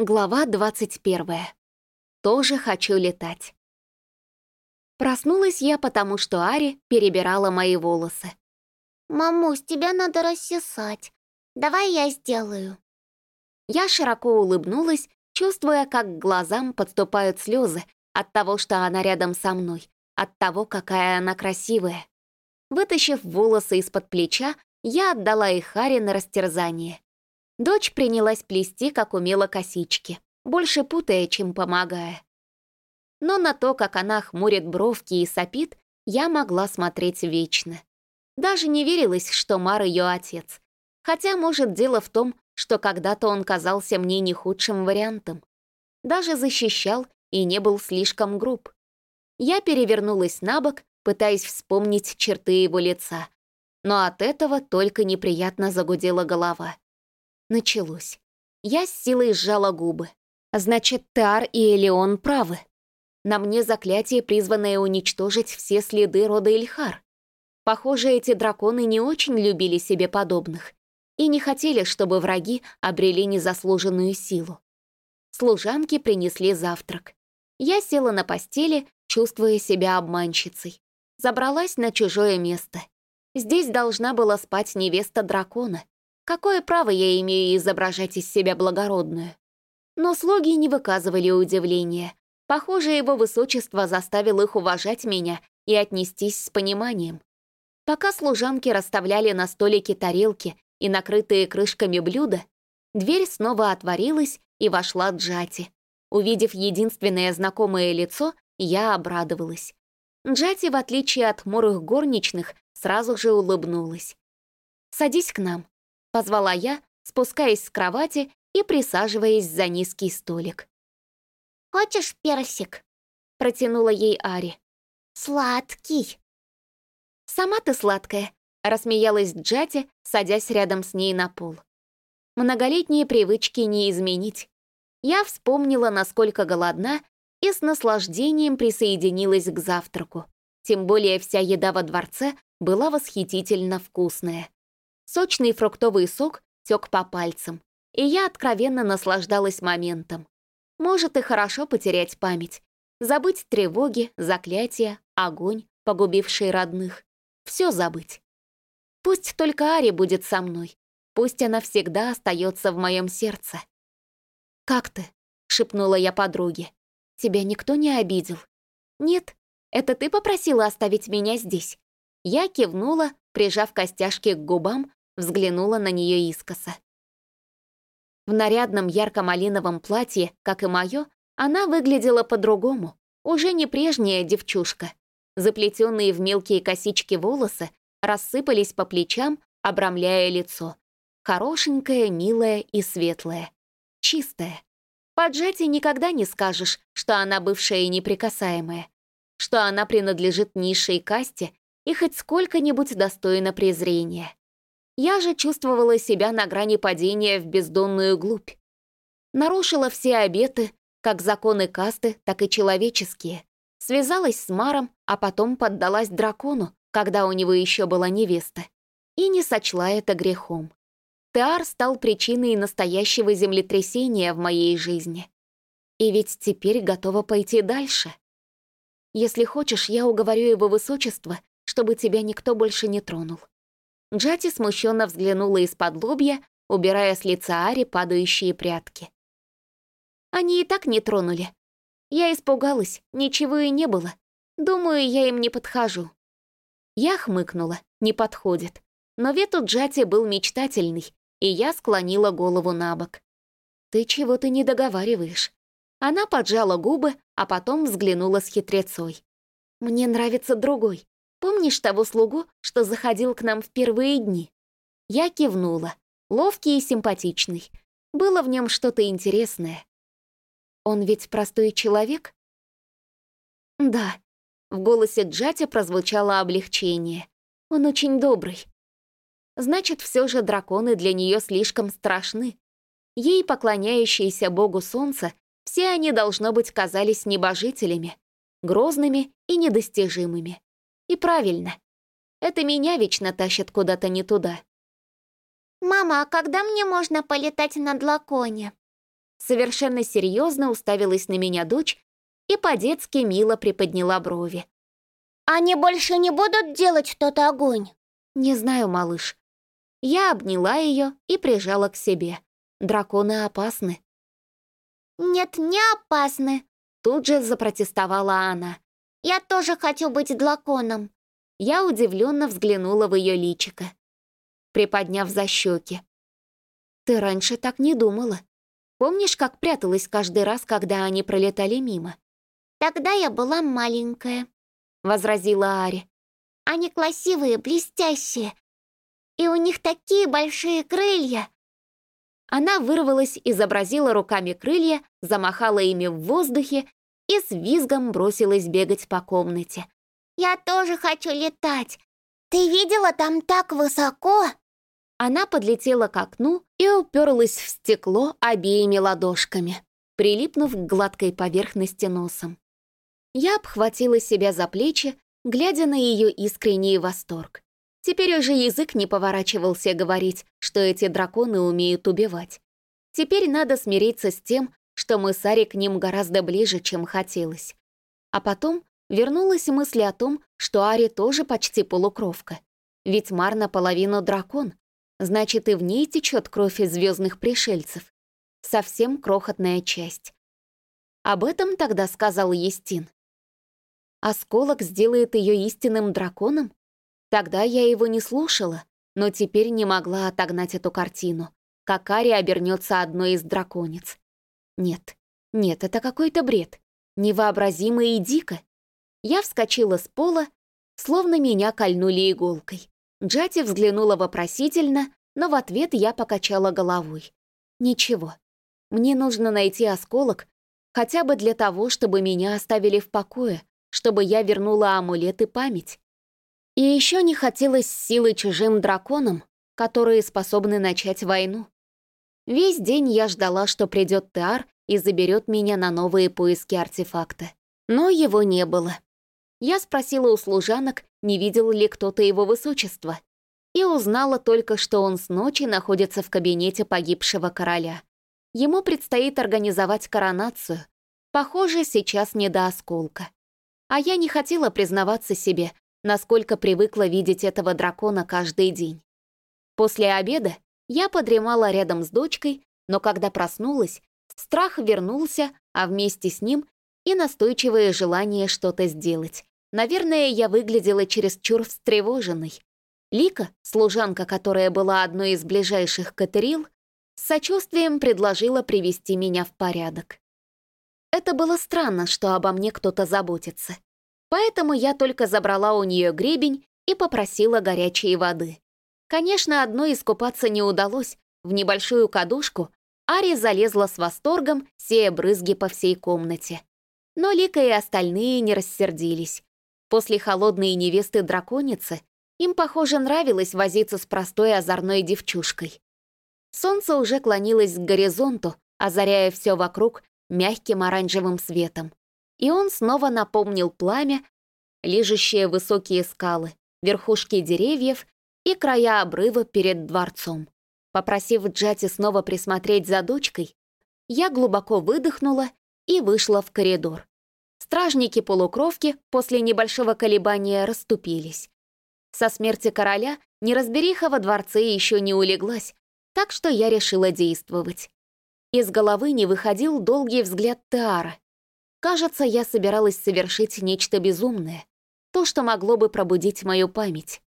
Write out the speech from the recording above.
Глава 21. Тоже хочу летать. Проснулась я, потому что Ари перебирала мои волосы. «Мамусь, тебя надо рассесать. Давай я сделаю». Я широко улыбнулась, чувствуя, как к глазам подступают слезы от того, что она рядом со мной, от того, какая она красивая. Вытащив волосы из-под плеча, я отдала их Ари на растерзание. Дочь принялась плести, как умела косички, больше путая, чем помогая. Но на то, как она хмурит бровки и сопит, я могла смотреть вечно. Даже не верилось, что Мар ее отец. Хотя, может, дело в том, что когда-то он казался мне не худшим вариантом. Даже защищал и не был слишком груб. Я перевернулась на бок, пытаясь вспомнить черты его лица. Но от этого только неприятно загудела голова. Началось. Я с силой сжала губы. Значит, Тар и Элеон правы. На мне заклятие, призванное уничтожить все следы рода Ильхар. Похоже, эти драконы не очень любили себе подобных и не хотели, чтобы враги обрели незаслуженную силу. Служанки принесли завтрак. Я села на постели, чувствуя себя обманщицей. Забралась на чужое место. Здесь должна была спать невеста дракона, Какое право я имею изображать из себя благородную? Но слуги не выказывали удивления. Похоже, его высочество заставил их уважать меня и отнестись с пониманием. Пока служанки расставляли на столике тарелки и накрытые крышками блюда, дверь снова отворилась и вошла Джати. Увидев единственное знакомое лицо, я обрадовалась. Джати, в отличие от мурых горничных, сразу же улыбнулась. «Садись к нам», — позвала я, спускаясь с кровати и присаживаясь за низкий столик. «Хочешь персик?» — протянула ей Ари. «Сладкий». «Сама ты сладкая», — рассмеялась Джати, садясь рядом с ней на пол. Многолетние привычки не изменить. Я вспомнила, насколько голодна, и с наслаждением присоединилась к завтраку. Тем более вся еда во дворце была восхитительно вкусная. Сочный фруктовый сок тек по пальцам, и я откровенно наслаждалась моментом. Может и хорошо потерять память, забыть тревоги, заклятия, огонь, погубивший родных. Все забыть. Пусть только Ари будет со мной, пусть она всегда остается в моем сердце. «Как ты?» — шепнула я подруге. «Тебя никто не обидел?» «Нет, это ты попросила оставить меня здесь?» Я кивнула, прижав костяшки к губам, взглянула на нее искоса. В нарядном ярко-малиновом платье, как и мое, она выглядела по-другому, уже не прежняя девчушка. Заплетенные в мелкие косички волосы рассыпались по плечам, обрамляя лицо. Хорошенькая, милая и светлая. Чистая. По Джете никогда не скажешь, что она бывшая и неприкасаемая, что она принадлежит низшей касте и хоть сколько-нибудь достойна презрения. Я же чувствовала себя на грани падения в бездонную глубь. Нарушила все обеты, как законы касты, так и человеческие. Связалась с Маром, а потом поддалась дракону, когда у него еще была невеста. И не сочла это грехом. Теар стал причиной настоящего землетрясения в моей жизни. И ведь теперь готова пойти дальше. Если хочешь, я уговорю его высочество, чтобы тебя никто больше не тронул. Джати смущенно взглянула из-под лобья, убирая с лица Ари падающие прятки. Они и так не тронули. Я испугалась, ничего и не было. Думаю, я им не подхожу. Я хмыкнула, не подходит. Но вид у Джати был мечтательный, и я склонила голову на бок. «Ты чего-то не договариваешь». Она поджала губы, а потом взглянула с хитрецой. «Мне нравится другой. Помнишь того слугу, что заходил к нам в первые дни?» Я кивнула. Ловкий и симпатичный. Было в нем что-то интересное. Он ведь простой человек? Да. В голосе Джати прозвучало облегчение. Он очень добрый. Значит, все же драконы для нее слишком страшны. Ей, поклоняющиеся богу солнца, все они, должно быть, казались небожителями, грозными и недостижимыми. И правильно. Это меня вечно тащит куда-то не туда. «Мама, а когда мне можно полетать на длаконе?» Совершенно серьезно уставилась на меня дочь и по-детски мило приподняла брови. «Они больше не будут делать тот огонь?» «Не знаю, малыш». Я обняла ее и прижала к себе. Драконы опасны. «Нет, не опасны», — тут же запротестовала она. «Я тоже хочу быть драконом». Я удивленно взглянула в ее личико, приподняв за щеки. «Ты раньше так не думала. Помнишь, как пряталась каждый раз, когда они пролетали мимо?» «Тогда я была маленькая», — возразила Ари. «Они красивые, блестящие, и у них такие большие крылья». Она вырвалась, изобразила руками крылья, замахала ими в воздухе и с визгом бросилась бегать по комнате. «Я тоже хочу летать! Ты видела там так высоко?» Она подлетела к окну и уперлась в стекло обеими ладошками, прилипнув к гладкой поверхности носом. Я обхватила себя за плечи, глядя на ее искренний восторг. Теперь уже язык не поворачивался говорить, что эти драконы умеют убивать. Теперь надо смириться с тем, что мы с Ари к ним гораздо ближе, чем хотелось. А потом вернулась мысль о том, что Ари тоже почти полукровка. Ведь Мар наполовину дракон, значит и в ней течет кровь из звездных пришельцев. Совсем крохотная часть. Об этом тогда сказал Естин. Осколок сделает ее истинным драконом? Тогда я его не слушала, но теперь не могла отогнать эту картину. Как Ари обернется одной из драконец. Нет, нет, это какой-то бред. Невообразимо и дико. Я вскочила с пола, словно меня кольнули иголкой. Джати взглянула вопросительно, но в ответ я покачала головой. Ничего. Мне нужно найти осколок, хотя бы для того, чтобы меня оставили в покое, чтобы я вернула амулет и память. И еще не хотелось силы чужим драконам, которые способны начать войну. Весь день я ждала, что придет Теар и заберет меня на новые поиски артефакта. Но его не было. Я спросила у служанок, не видел ли кто-то его высочества, и узнала только, что он с ночи находится в кабинете погибшего короля. Ему предстоит организовать коронацию. Похоже, сейчас не до осколка. А я не хотела признаваться себе, насколько привыкла видеть этого дракона каждый день. После обеда я подремала рядом с дочкой, но когда проснулась, страх вернулся, а вместе с ним и настойчивое желание что-то сделать. Наверное, я выглядела чересчур встревоженной. Лика, служанка, которая была одной из ближайших Катерил, с сочувствием предложила привести меня в порядок. Это было странно, что обо мне кто-то заботится. Поэтому я только забрала у нее гребень и попросила горячей воды. Конечно, одной искупаться не удалось. В небольшую кадушку Ари залезла с восторгом, сея брызги по всей комнате. Но Лика и остальные не рассердились. После холодной невесты драконицы им, похоже, нравилось возиться с простой озорной девчушкой. Солнце уже клонилось к горизонту, озаряя все вокруг мягким оранжевым светом и он снова напомнил пламя, лижущее высокие скалы, верхушки деревьев и края обрыва перед дворцом. Попросив Джати снова присмотреть за дочкой, я глубоко выдохнула и вышла в коридор. Стражники-полукровки после небольшого колебания расступились. Со смерти короля неразбериха во дворце еще не улеглась, так что я решила действовать. Из головы не выходил долгий взгляд Теара, Кажется, я собиралась совершить нечто безумное, то, что могло бы пробудить мою память.